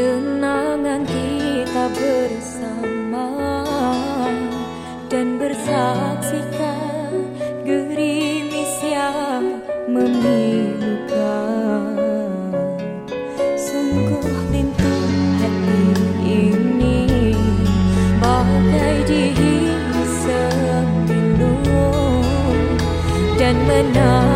kenangan kita bersama dan bersaksikan gerimis yang memilukan sungguh pintu hati ini bagai dihisap dihias dan menang.